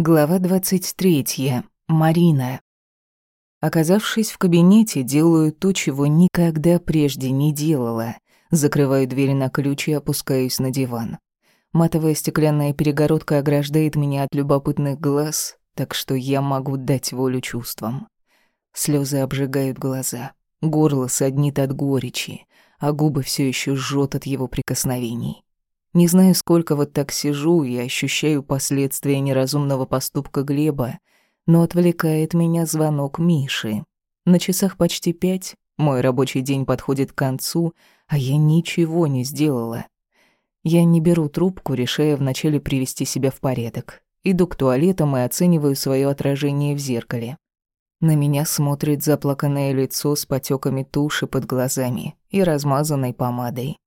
Глава 23. Марина. Оказавшись в кабинете, делаю то, чего никогда прежде не делала. Закрываю дверь на ключ и опускаюсь на диван. Матовая стеклянная перегородка ограждает меня от любопытных глаз, так что я могу дать волю чувствам. Слезы обжигают глаза, горло саднит от горечи, а губы все еще жжет от его прикосновений. Не знаю, сколько вот так сижу и ощущаю последствия неразумного поступка Глеба, но отвлекает меня звонок Миши. На часах почти пять, мой рабочий день подходит к концу, а я ничего не сделала. Я не беру трубку, решая вначале привести себя в порядок. Иду к туалетам и оцениваю свое отражение в зеркале. На меня смотрит заплаканное лицо с потеками туши под глазами и размазанной помадой.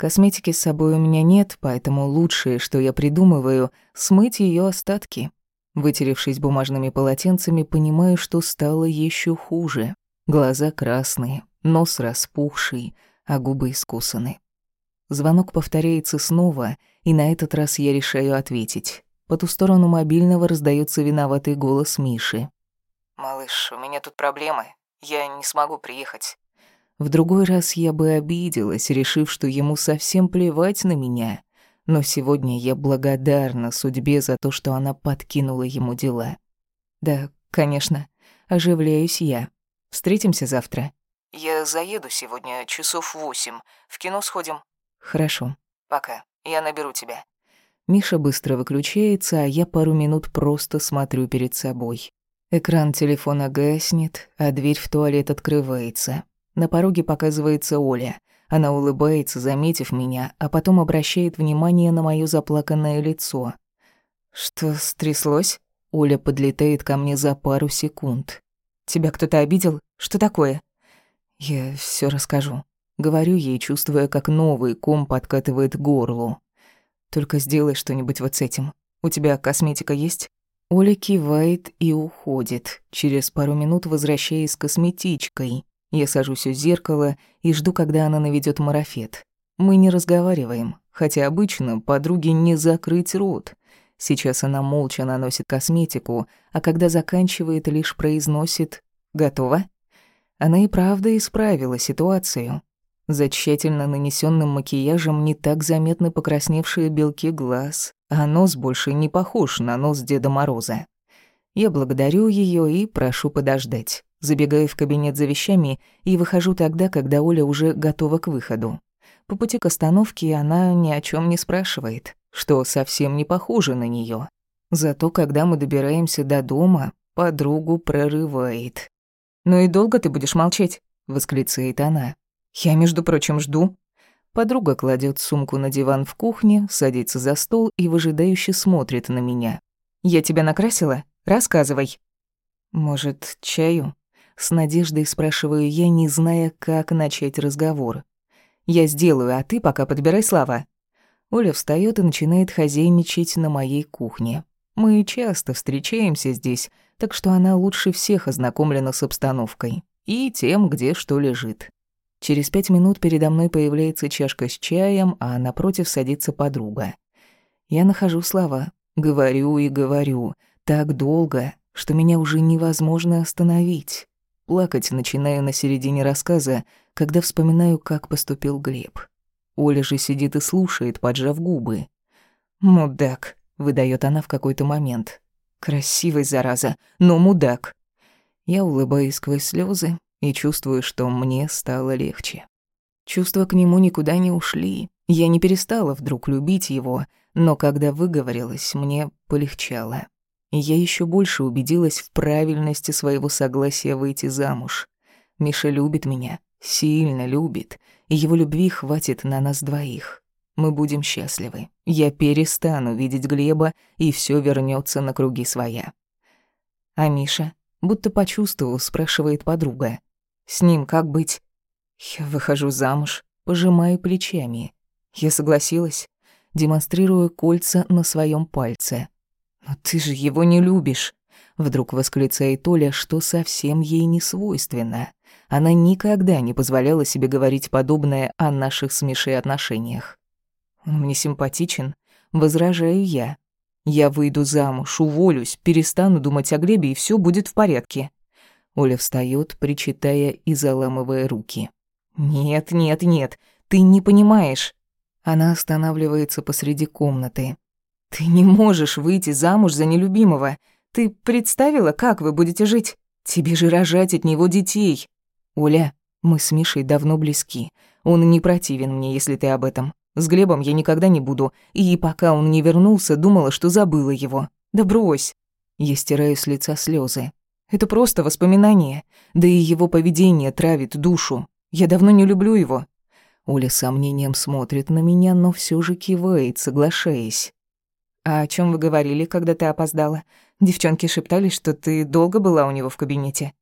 Косметики с собой у меня нет, поэтому лучшее, что я придумываю, смыть ее остатки. Вытеревшись бумажными полотенцами, понимаю, что стало еще хуже. Глаза красные, нос распухший, а губы искусаны. Звонок повторяется снова, и на этот раз я решаю ответить. По ту сторону мобильного раздается виноватый голос Миши. «Малыш, у меня тут проблемы. Я не смогу приехать. В другой раз я бы обиделась, решив, что ему совсем плевать на меня. Но сегодня я благодарна судьбе за то, что она подкинула ему дела. Да, конечно, оживляюсь я. Встретимся завтра. Я заеду сегодня часов восемь. В кино сходим. Хорошо. Пока. Я наберу тебя. Миша быстро выключается, а я пару минут просто смотрю перед собой. Экран телефона гаснет, а дверь в туалет открывается. На пороге показывается Оля. Она улыбается, заметив меня, а потом обращает внимание на моё заплаканное лицо. «Что стряслось?» Оля подлетает ко мне за пару секунд. «Тебя кто-то обидел? Что такое?» «Я всё расскажу». Говорю ей, чувствуя, как новый ком подкатывает к горлу. «Только сделай что-нибудь вот с этим. У тебя косметика есть?» Оля кивает и уходит, через пару минут возвращаясь с косметичкой. Я сажусь у зеркала и жду, когда она наведет марафет. Мы не разговариваем, хотя обычно подруге не закрыть рот. Сейчас она молча наносит косметику, а когда заканчивает, лишь произносит «Готово?». Она и правда исправила ситуацию. За тщательно нанесенным макияжем не так заметны покрасневшие белки глаз, а нос больше не похож на нос Деда Мороза. Я благодарю ее и прошу подождать. Забегаю в кабинет за вещами и выхожу тогда, когда Оля уже готова к выходу. По пути к остановке она ни о чем не спрашивает, что совсем не похоже на нее. Зато когда мы добираемся до дома, подругу прорывает. «Ну и долго ты будешь молчать?» — восклицает она. «Я, между прочим, жду». Подруга кладет сумку на диван в кухне, садится за стол и выжидающе смотрит на меня. «Я тебя накрасила? Рассказывай». «Может, чаю?» С надеждой спрашиваю я, не зная, как начать разговор. «Я сделаю, а ты пока подбирай слова». Оля встаёт и начинает хозяйничать на моей кухне. Мы часто встречаемся здесь, так что она лучше всех ознакомлена с обстановкой и тем, где что лежит. Через пять минут передо мной появляется чашка с чаем, а напротив садится подруга. Я нахожу слова, говорю и говорю, так долго, что меня уже невозможно остановить. Плакать начинаю на середине рассказа, когда вспоминаю, как поступил Глеб. Оля же сидит и слушает, поджав губы. «Мудак», — выдает она в какой-то момент. «Красивый, зараза, но мудак». Я улыбаюсь сквозь слезы и чувствую, что мне стало легче. Чувства к нему никуда не ушли. Я не перестала вдруг любить его, но когда выговорилась, мне полегчало я еще больше убедилась в правильности своего согласия выйти замуж. Миша любит меня, сильно любит, и его любви хватит на нас двоих. Мы будем счастливы. Я перестану видеть Глеба, и все вернется на круги своя. А Миша, будто почувствовал, спрашивает подруга. С ним как быть? Я выхожу замуж, пожимаю плечами. Я согласилась, демонстрирую кольца на своем пальце. «Но ты же его не любишь!» Вдруг восклицает Оля, что совсем ей не свойственно. Она никогда не позволяла себе говорить подобное о наших с Мишей отношениях. «Он мне симпатичен», — возражаю я. Я выйду замуж, уволюсь, перестану думать о Глебе, и все будет в порядке. Оля встает, причитая и заламывая руки. «Нет, нет, нет, ты не понимаешь». Она останавливается посреди комнаты. «Ты не можешь выйти замуж за нелюбимого. Ты представила, как вы будете жить? Тебе же рожать от него детей. Оля, мы с Мишей давно близки. Он не противен мне, если ты об этом. С Глебом я никогда не буду. И пока он не вернулся, думала, что забыла его. Да брось. Я стираю с лица слезы. Это просто воспоминание. Да и его поведение травит душу. Я давно не люблю его. Оля сомнением смотрит на меня, но все же кивает, соглашаясь. «А о чем вы говорили, когда ты опоздала? Девчонки шептались, что ты долго была у него в кабинете».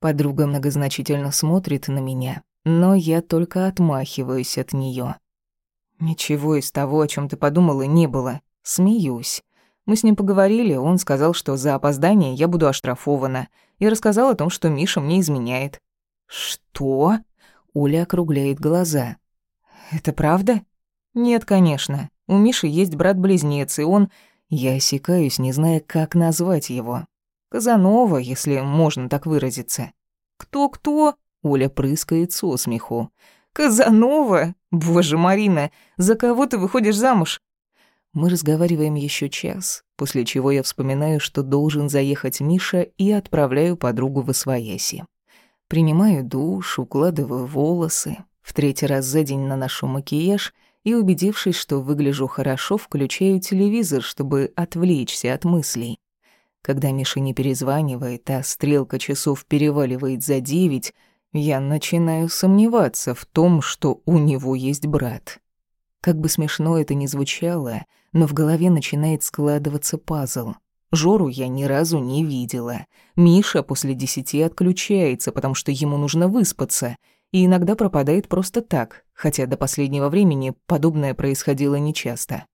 Подруга многозначительно смотрит на меня, но я только отмахиваюсь от нее. «Ничего из того, о чем ты подумала, не было. Смеюсь. Мы с ним поговорили, он сказал, что за опоздание я буду оштрафована, и рассказал о том, что Миша мне изменяет». «Что?» Оля округляет глаза. «Это правда?» «Нет, конечно. У Миши есть брат-близнец, и он... Я осекаюсь, не зная, как назвать его. Казанова, если можно так выразиться. «Кто-кто?» — Оля прыскает со смеху. «Казанова? Боже, Марина, за кого ты выходишь замуж?» Мы разговариваем еще час, после чего я вспоминаю, что должен заехать Миша и отправляю подругу в Освояси. Принимаю душ, укладываю волосы, в третий раз за день наношу макияж и, убедившись, что выгляжу хорошо, включаю телевизор, чтобы отвлечься от мыслей. Когда Миша не перезванивает, а стрелка часов переваливает за девять, я начинаю сомневаться в том, что у него есть брат. Как бы смешно это ни звучало, но в голове начинает складываться пазл. Жору я ни разу не видела. Миша после десяти отключается, потому что ему нужно выспаться, и иногда пропадает просто так, хотя до последнего времени подобное происходило нечасто.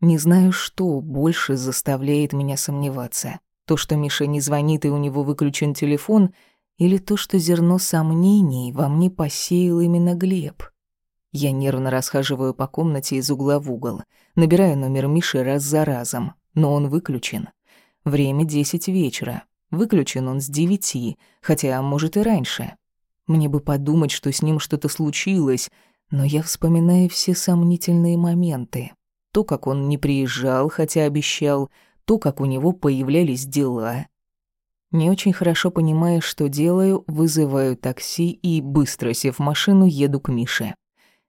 Не знаю, что больше заставляет меня сомневаться. То, что Миша не звонит и у него выключен телефон, или то, что зерно сомнений во мне посеял именно Глеб. Я нервно расхаживаю по комнате из угла в угол, набираю номер Миши раз за разом, но он выключен. Время десять вечера. Выключен он с девяти, хотя, может, и раньше. Мне бы подумать, что с ним что-то случилось, но я вспоминаю все сомнительные моменты. То, как он не приезжал, хотя обещал, то, как у него появлялись дела. Не очень хорошо понимая, что делаю, вызываю такси и, быстро сев в машину, еду к Мише.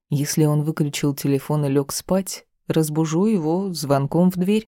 Если он выключил телефон и лег спать, разбужу его звонком в дверь.